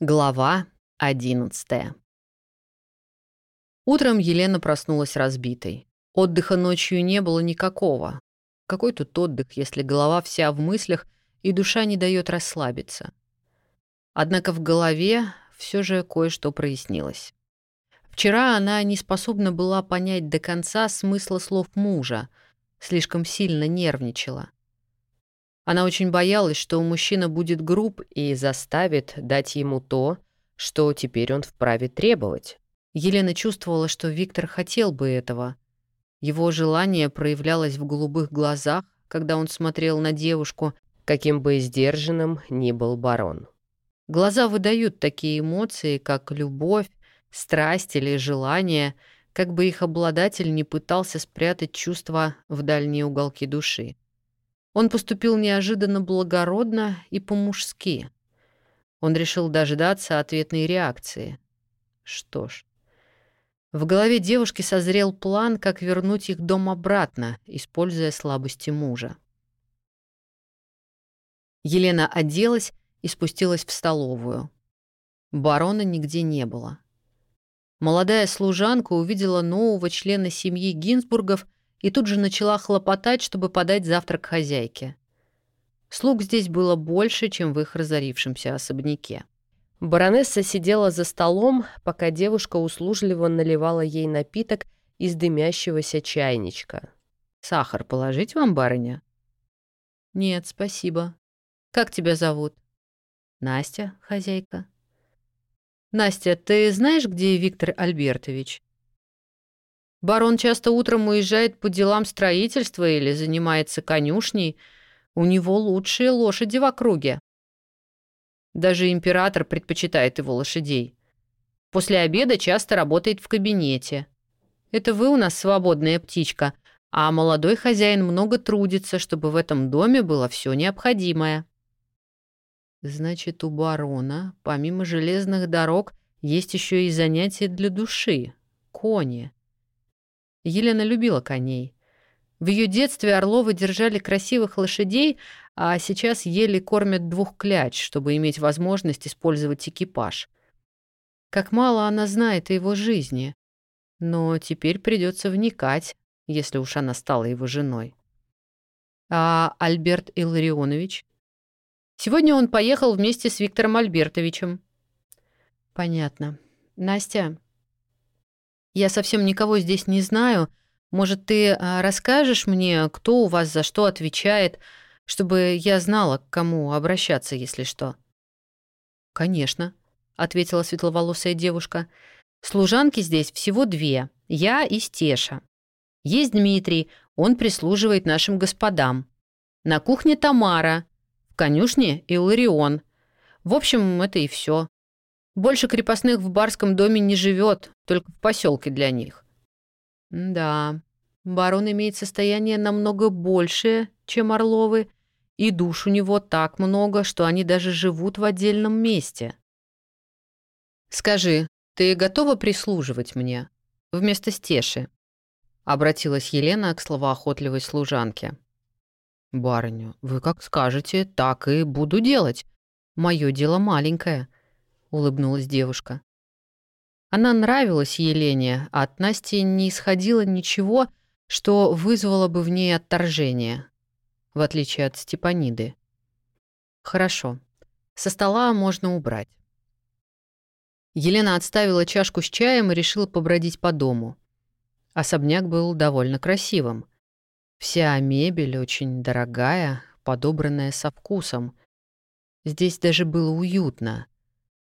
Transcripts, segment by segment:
Глава одиннадцатая Утром Елена проснулась разбитой. Отдыха ночью не было никакого. Какой тут отдых, если голова вся в мыслях и душа не дает расслабиться? Однако в голове все же кое-что прояснилось. Вчера она не способна была понять до конца смысла слов мужа, слишком сильно нервничала. Она очень боялась, что мужчина будет груб и заставит дать ему то, что теперь он вправе требовать. Елена чувствовала, что Виктор хотел бы этого. Его желание проявлялось в голубых глазах, когда он смотрел на девушку, каким бы сдержанным ни был барон. Глаза выдают такие эмоции, как любовь, страсть или желание, как бы их обладатель не пытался спрятать чувства в дальние уголки души. Он поступил неожиданно благородно и по-мужски. Он решил дождаться ответной реакции. Что ж. В голове девушки созрел план, как вернуть их дом обратно, используя слабости мужа. Елена оделась и спустилась в столовую. Барона нигде не было. Молодая служанка увидела нового члена семьи Гинзбургов и тут же начала хлопотать, чтобы подать завтрак хозяйке. Слуг здесь было больше, чем в их разорившемся особняке. Баронесса сидела за столом, пока девушка услужливо наливала ей напиток из дымящегося чайничка. «Сахар положить вам, барыня?» «Нет, спасибо. Как тебя зовут?» «Настя, хозяйка». «Настя, ты знаешь, где Виктор Альбертович?» Барон часто утром уезжает по делам строительства или занимается конюшней. У него лучшие лошади в округе. Даже император предпочитает его лошадей. После обеда часто работает в кабинете. Это вы у нас свободная птичка, а молодой хозяин много трудится, чтобы в этом доме было все необходимое. Значит, у барона, помимо железных дорог, есть еще и занятия для души — кони. Елена любила коней. В ее детстве Орловы держали красивых лошадей, а сейчас еле кормят двух кляч, чтобы иметь возможность использовать экипаж. Как мало она знает о его жизни. Но теперь придется вникать, если уж она стала его женой. А Альберт Илларионович? Сегодня он поехал вместе с Виктором Альбертовичем. Понятно. Настя, я совсем никого здесь не знаю. Может, ты а, расскажешь мне, кто у вас за что отвечает, чтобы я знала, к кому обращаться, если что?» «Конечно», — ответила светловолосая девушка. «Служанки здесь всего две, я и Стеша. Есть Дмитрий, он прислуживает нашим господам. На кухне Тамара, в конюшне Илларион. В общем, это и все. Больше крепостных в барском доме не живет, только в поселке для них. Да, барон имеет состояние намного большее, чем Орловы, и душ у него так много, что они даже живут в отдельном месте. «Скажи, ты готова прислуживать мне? Вместо Стеши?» Обратилась Елена к словоохотливой служанке. «Барыню, вы как скажете, так и буду делать. Мое дело маленькое», — улыбнулась девушка. Она нравилась Елене, а от Насти не исходило ничего, что вызвало бы в ней отторжение, в отличие от Степаниды. «Хорошо. Со стола можно убрать». Елена отставила чашку с чаем и решила побродить по дому. Особняк был довольно красивым. Вся мебель очень дорогая, подобранная со вкусом. Здесь даже было уютно —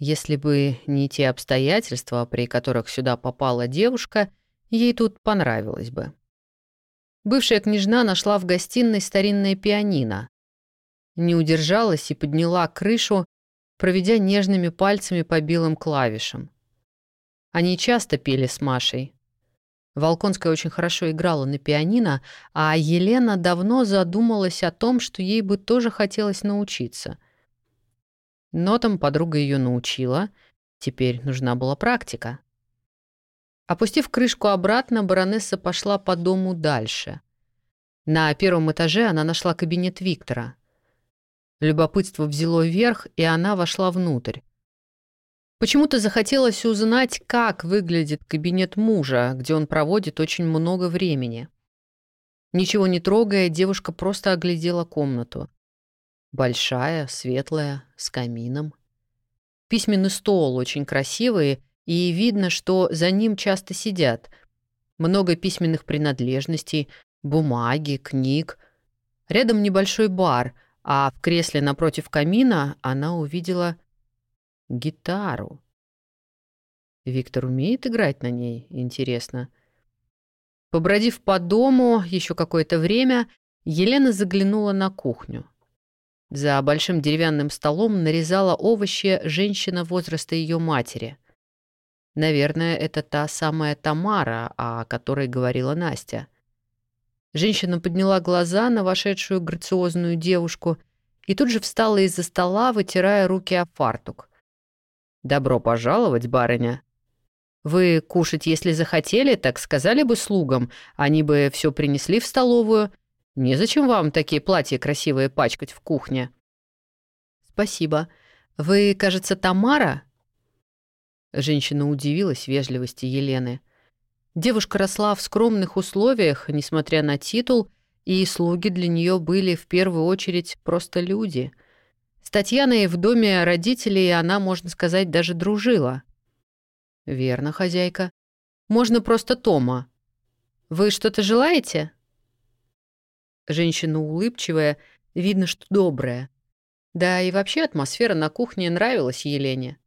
если бы не те обстоятельства, при которых сюда попала девушка, ей тут понравилось бы. Бывшая княжна нашла в гостиной старинное пианино. Не удержалась и подняла крышу, проведя нежными пальцами по белым клавишам. Они часто пели с Машей. Волконская очень хорошо играла на пианино, а Елена давно задумалась о том, что ей бы тоже хотелось научиться — Нотам подруга ее научила, теперь нужна была практика. Опустив крышку обратно, баронесса пошла по дому дальше. На первом этаже она нашла кабинет Виктора. Любопытство взяло вверх, и она вошла внутрь. Почему-то захотелось узнать, как выглядит кабинет мужа, где он проводит очень много времени. Ничего не трогая, девушка просто оглядела комнату. Большая, светлая, с камином. Письменный стол очень красивый, и видно, что за ним часто сидят. Много письменных принадлежностей, бумаги, книг. Рядом небольшой бар, а в кресле напротив камина она увидела гитару. Виктор умеет играть на ней, интересно. Побродив по дому еще какое-то время, Елена заглянула на кухню. За большим деревянным столом нарезала овощи женщина возраста ее матери. Наверное, это та самая Тамара, о которой говорила Настя. Женщина подняла глаза на вошедшую грациозную девушку и тут же встала из-за стола, вытирая руки о фартук. «Добро пожаловать, барыня!» «Вы кушать, если захотели, так сказали бы слугам, они бы все принесли в столовую. Незачем вам такие платья красивые пачкать в кухне». «Спасибо. Вы, кажется, Тамара?» Женщина удивилась вежливости Елены. Девушка росла в скромных условиях, несмотря на титул, и слуги для нее были в первую очередь просто люди — с Татьяной в доме родителей она, можно сказать, даже дружила. «Верно, хозяйка. Можно просто Тома. Вы что-то желаете?» Женщина улыбчивая, видно, что добрая. Да и вообще атмосфера на кухне нравилась Елене.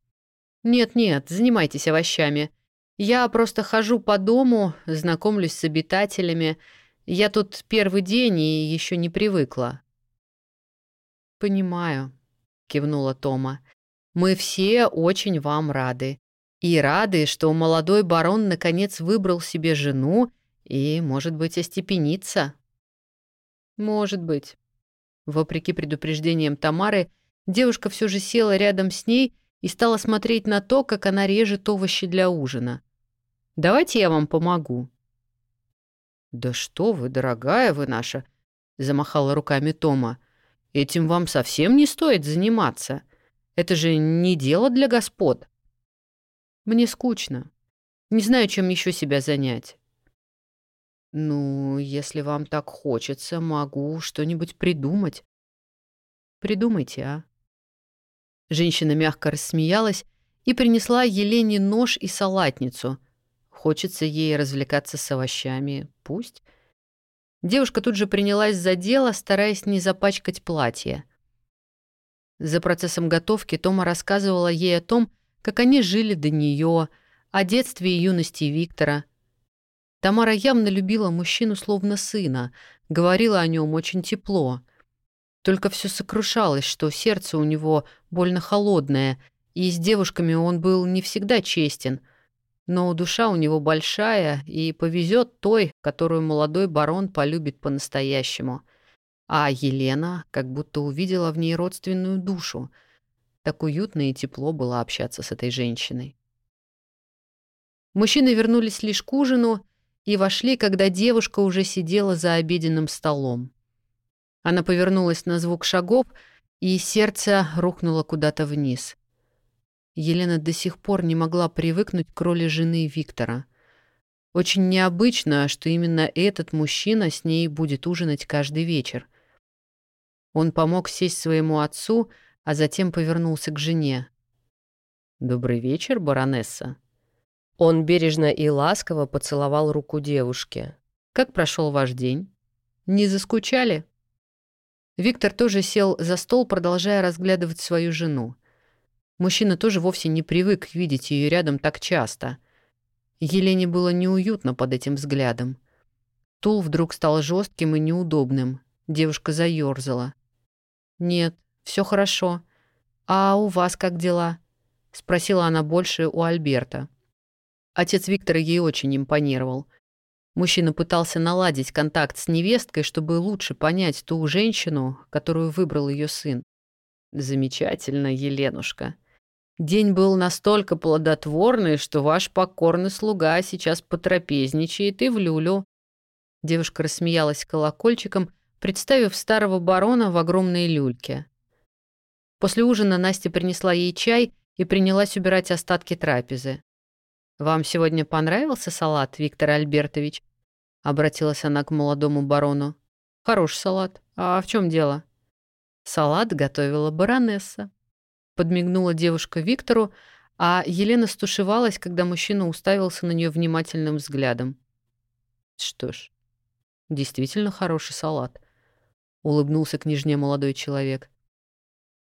«Нет-нет, занимайтесь овощами. Я просто хожу по дому, знакомлюсь с обитателями. Я тут первый день и еще не привыкла». «Понимаю», кивнула Тома. Мы все очень вам рады. И рады, что молодой барон наконец выбрал себе жену и, может быть, остепенится. Может быть. Вопреки предупреждениям Тамары, девушка все же села рядом с ней и стала смотреть на то, как она режет овощи для ужина. «Давайте я вам помогу». «Да что вы, дорогая вы наша!» — замахала руками Тома. Этим вам совсем не стоит заниматься. Это же не дело для господ. Мне скучно. Не знаю, чем еще себя занять. Ну, если вам так хочется, могу что-нибудь придумать. Придумайте, а? Женщина мягко рассмеялась и принесла Елене нож и салатницу. Хочется ей развлекаться с овощами. Пусть. Девушка тут же принялась за дело, стараясь не запачкать платье. За процессом готовки Тома рассказывала ей о том, как они жили до нее, о детстве и юности Виктора. Тамара явно любила мужчину словно сына, говорила о нем очень тепло. Только все сокрушалось, что сердце у него больно холодное, и с девушками он был не всегда честен — но душа у него большая, и повезет той, которую молодой барон полюбит по-настоящему. А Елена как будто увидела в ней родственную душу. Так уютно и тепло было общаться с этой женщиной. Мужчины вернулись лишь к ужину и вошли, когда девушка уже сидела за обеденным столом. Она повернулась на звук шагов, и сердце рухнуло куда-то вниз — Елена до сих пор не могла привыкнуть к роли жены Виктора. Очень необычно, что именно этот мужчина с ней будет ужинать каждый вечер. Он помог сесть своему отцу, а затем повернулся к жене. «Добрый вечер, баронесса». Он бережно и ласково поцеловал руку девушки. «Как прошел ваш день? Не заскучали?» Виктор тоже сел за стол, продолжая разглядывать свою жену. Мужчина тоже вовсе не привык видеть ее рядом так часто. Елене было неуютно под этим взглядом. Тул вдруг стал жестким и неудобным. Девушка заерзала. «Нет, все хорошо. А у вас как дела?» — спросила она больше у Альберта. Отец Виктора ей очень импонировал. Мужчина пытался наладить контакт с невесткой, чтобы лучше понять ту женщину, которую выбрал ее сын. «Замечательно, Еленушка», День был настолько плодотворный, что ваш покорный слуга сейчас потрапезничает и в люлю». Девушка рассмеялась колокольчиком, представив старого барона в огромной люльке. После ужина Настя принесла ей чай и принялась убирать остатки трапезы. «Вам сегодня понравился салат, Виктор Альбертович?» — обратилась она к молодому барону. «Хороший салат. А в чем дело?» «Салат готовила баронесса», — подмигнула девушка Виктору, а Елена стушевалась, когда мужчина уставился на нее внимательным взглядом. «Что ж, действительно хороший салат», — улыбнулся княжне молодой человек.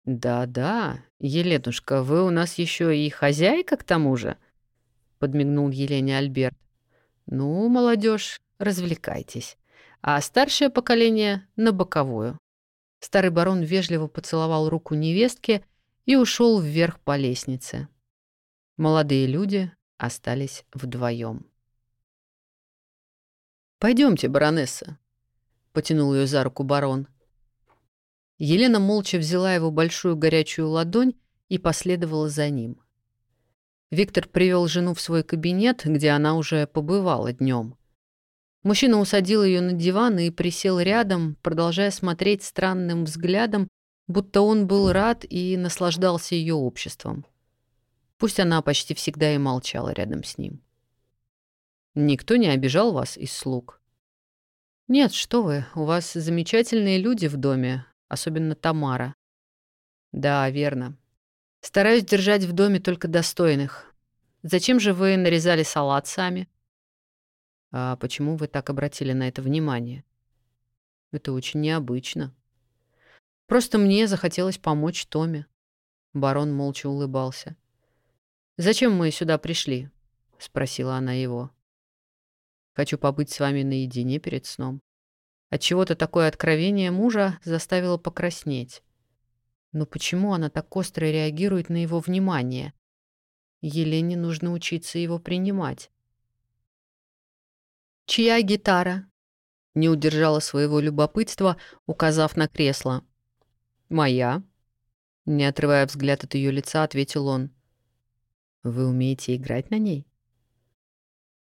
«Да-да, Еленушка, вы у нас еще и хозяйка к тому же», — подмигнул Елене Альберт. «Ну, молодежь, развлекайтесь, а старшее поколение — на боковую». Старый барон вежливо поцеловал руку невестки и ушел вверх по лестнице. Молодые люди остались вдвоем. Пойдемте, баронесса», — потянул ее за руку барон. Елена молча взяла его большую горячую ладонь и последовала за ним. Виктор привел жену в свой кабинет, где она уже побывала днем. Мужчина усадил ее на диван и присел рядом, продолжая смотреть странным взглядом, будто он был рад и наслаждался ее обществом. Пусть она почти всегда и молчала рядом с ним. «Никто не обижал вас из слуг?» «Нет, что вы, у вас замечательные люди в доме, особенно Тамара. Да, верно. Стараюсь держать в доме только достойных. Зачем же вы нарезали салат сами? А почему вы так обратили на это внимание? Это очень необычно. Просто мне захотелось помочь Томе. Барон молча улыбался. «Зачем мы сюда пришли?» — спросила она его. «Хочу побыть с вами наедине перед сном». Отчего-то такое откровение мужа заставило покраснеть. Но почему она так остро реагирует на его внимание? Елене нужно учиться его принимать. «Чья гитара?» Не удержала своего любопытства, указав на кресло. «Моя?» Не отрывая взгляд от ее лица, ответил он. «Вы умеете играть на ней?»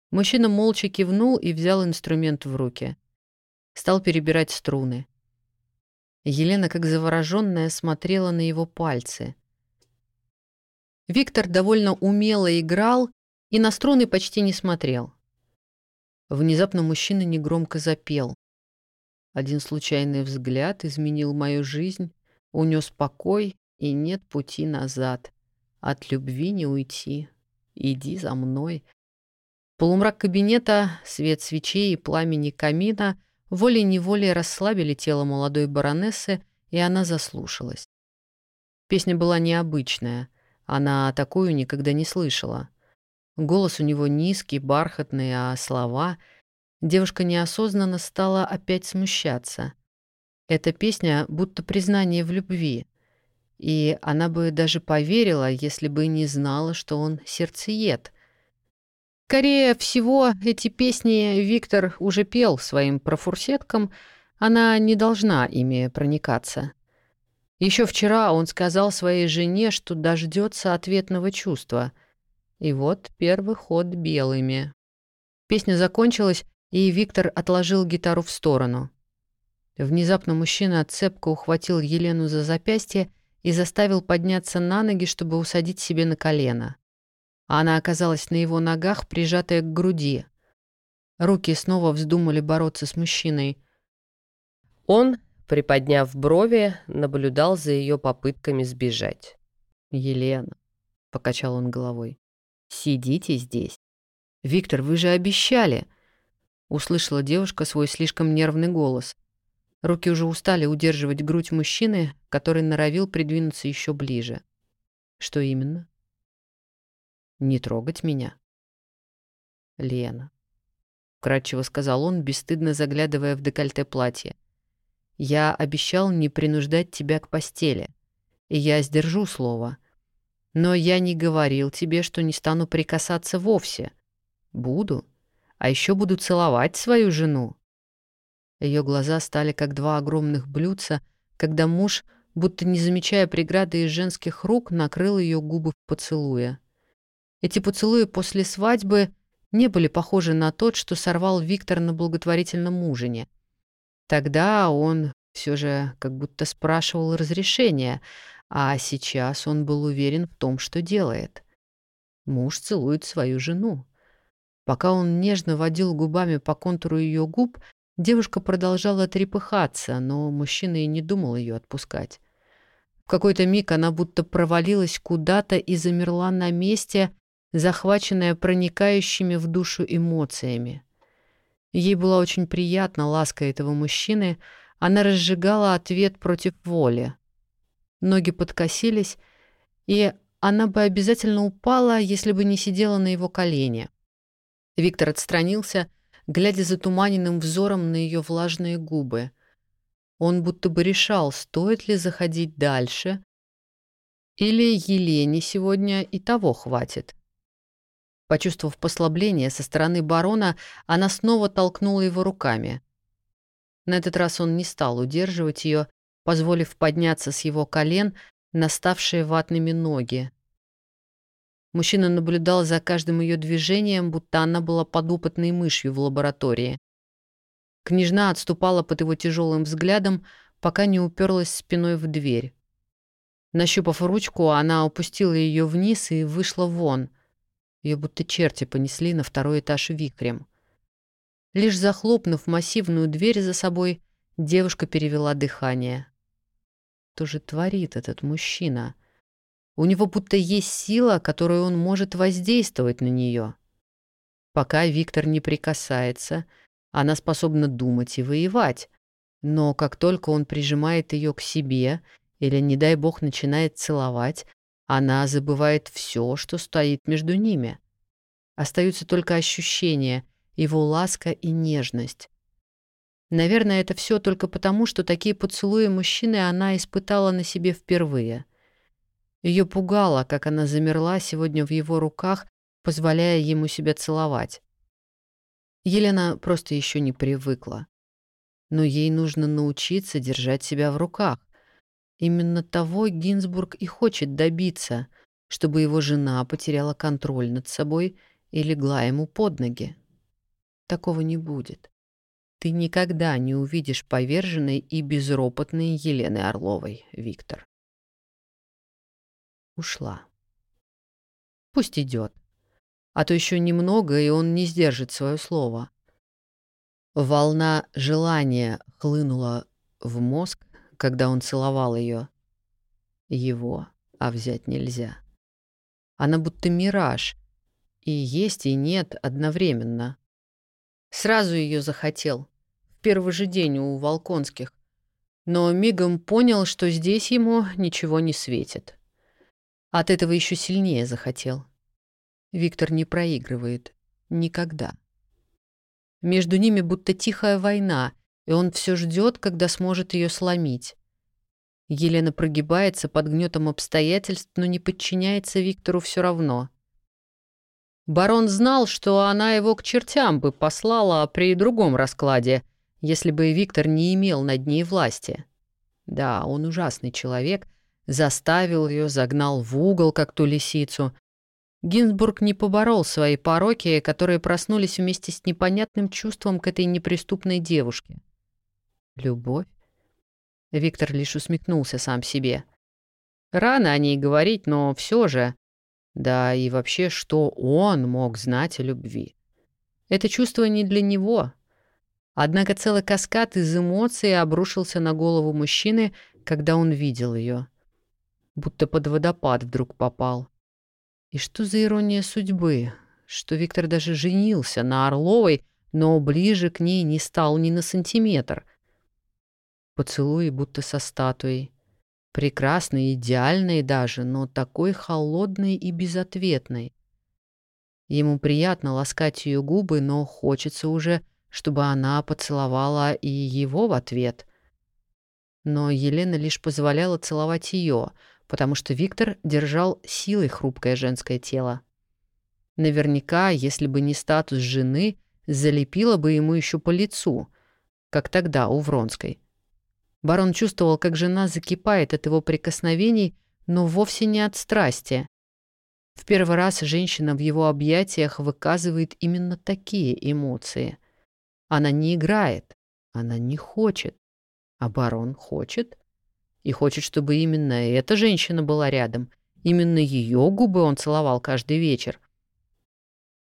Мужчина молча кивнул и взял инструмент в руки стал перебирать струны. Елена, как завороженная, смотрела на его пальцы. Виктор довольно умело играл и на струны почти не смотрел. Внезапно мужчина негромко запел. Один случайный взгляд изменил мою жизнь, унес покой, и нет пути назад. От любви не уйти. Иди за мной. Полумрак кабинета, свет свечей и пламени камина — волей-неволей расслабили тело молодой баронессы, и она заслушалась. Песня была необычная, она такую никогда не слышала. Голос у него низкий, бархатный, а слова... Девушка неосознанно стала опять смущаться. Эта песня будто признание в любви. И она бы даже поверила, если бы не знала, что он сердцеед — Скорее всего, эти песни Виктор уже пел своим профурсеткам, она не должна ими проникаться. Еще вчера он сказал своей жене, что дождется ответного чувства. И вот первый ход белыми. Песня закончилась, и Виктор отложил гитару в сторону. Внезапно мужчина цепко ухватил Елену за запястье и заставил подняться на ноги, чтобы усадить себе на колено. Она оказалась на его ногах, прижатая к груди. Руки снова вздумали бороться с мужчиной. Он, приподняв брови, наблюдал за ее попытками сбежать. «Елена», — покачал он головой, — «сидите здесь». «Виктор, вы же обещали!» — услышала девушка свой слишком нервный голос. Руки уже устали удерживать грудь мужчины, который норовил придвинуться еще ближе. «Что именно?» Не трогать меня. Лена. Кратчево сказал он, бесстыдно заглядывая в декольте платья. Я обещал не принуждать тебя к постели. И я сдержу слово. Но я не говорил тебе, что не стану прикасаться вовсе. Буду. А еще буду целовать свою жену. Ее глаза стали как два огромных блюдца, когда муж, будто не замечая преграды из женских рук, накрыл ее губы в поцелуя. Эти поцелуи после свадьбы не были похожи на тот, что сорвал Виктор на благотворительном ужине. Тогда он все же как будто спрашивал разрешения, А сейчас он был уверен в том, что делает. Муж целует свою жену. Пока он нежно водил губами по контуру ее губ, девушка продолжала трепыхаться, но мужчина и не думал ее отпускать. В какой-то миг она будто провалилась куда-то и замерла на месте, захваченная проникающими в душу эмоциями. Ей была очень приятна ласка этого мужчины, она разжигала ответ против воли. Ноги подкосились, и она бы обязательно упала, если бы не сидела на его колене. Виктор отстранился, глядя затуманенным взором на ее влажные губы. Он будто бы решал, стоит ли заходить дальше, или Елене сегодня и того хватит. Почувствовав послабление со стороны барона, она снова толкнула его руками. На этот раз он не стал удерживать ее, позволив подняться с его колен на ставшие ватными ноги. Мужчина наблюдал за каждым ее движением, будто она была подопытной мышью в лаборатории. Княжна отступала под его тяжелым взглядом, пока не уперлась спиной в дверь. Нащупав ручку, она опустила ее вниз и вышла вон. Ее будто черти понесли на второй этаж вихрем. Лишь захлопнув массивную дверь за собой, девушка перевела дыхание. Что же творит этот мужчина? У него будто есть сила, которой он может воздействовать на нее. Пока Виктор не прикасается, она способна думать и воевать. Но как только он прижимает ее к себе или, не дай бог, начинает целовать, она забывает все, что стоит между ними. Остаются только ощущения, его ласка и нежность. Наверное, это все только потому, что такие поцелуи мужчины она испытала на себе впервые — ее пугало, как она замерла сегодня в его руках, позволяя ему себя целовать. Елена просто еще не привыкла. Но ей нужно научиться держать себя в руках. Именно того Гинзбург и хочет добиться, чтобы его жена потеряла контроль над собой и легла ему под ноги. Такого не будет. Ты никогда не увидишь поверженной и безропотной Елены Орловой, Виктор ушла. Пусть идет. А то еще немного, и он не сдержит свое слово. Волна желания хлынула в мозг, когда он целовал ее. Его, а взять нельзя. Она будто мираж, и есть, и нет одновременно. Сразу ее захотел, в первый же день у Волконских, но мигом понял, что здесь ему ничего не светит. От этого еще сильнее захотел. Виктор не проигрывает. Никогда. Между ними будто тихая война, и он все ждет, когда сможет ее сломить. Елена прогибается под гнетом обстоятельств, но не подчиняется Виктору все равно. Барон знал, что она его к чертям бы послала при другом раскладе, если бы Виктор не имел над ней власти. Да, он ужасный человек, Заставил ее, загнал в угол, как ту лисицу. Гинзбург не поборол свои пороки, которые проснулись вместе с непонятным чувством к этой неприступной девушке. Любовь? Виктор лишь усмехнулся сам себе. Рано о ней говорить, но все же. Да и вообще, что он мог знать о любви? Это чувство не для него. Однако целый каскад из эмоций обрушился на голову мужчины, когда он видел ее будто под водопад вдруг попал. И что за ирония судьбы, что Виктор даже женился на Орловой, но ближе к ней не стал ни на сантиметр. Поцелуи будто со статуей. Прекрасный, идеальный даже, но такой холодный и безответный. Ему приятно ласкать ее губы, но хочется уже, чтобы она поцеловала и его в ответ. Но Елена лишь позволяла целовать ее — потому что Виктор держал силой хрупкое женское тело. Наверняка, если бы не статус жены, залепила бы ему еще по лицу, как тогда у Вронской. Барон чувствовал, как жена закипает от его прикосновений, но вовсе не от страсти. В первый раз женщина в его объятиях выказывает именно такие эмоции. Она не играет, она не хочет, а барон хочет — И хочет, чтобы именно эта женщина была рядом. Именно ее губы он целовал каждый вечер.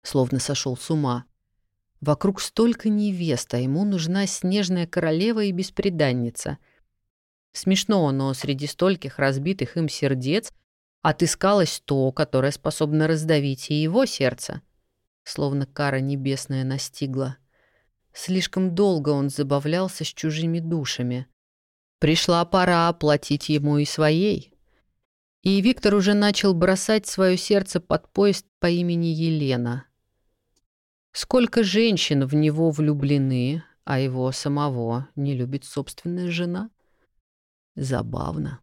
Словно сошел с ума. Вокруг столько невест, а ему нужна снежная королева и беспреданница. Смешно, но среди стольких разбитых им сердец отыскалось то, которое способно раздавить и его сердце. Словно кара небесная настигла. Слишком долго он забавлялся с чужими душами. Пришла пора оплатить ему и своей. И Виктор уже начал бросать свое сердце под поезд по имени Елена. Сколько женщин в него влюблены, а его самого не любит собственная жена? Забавно.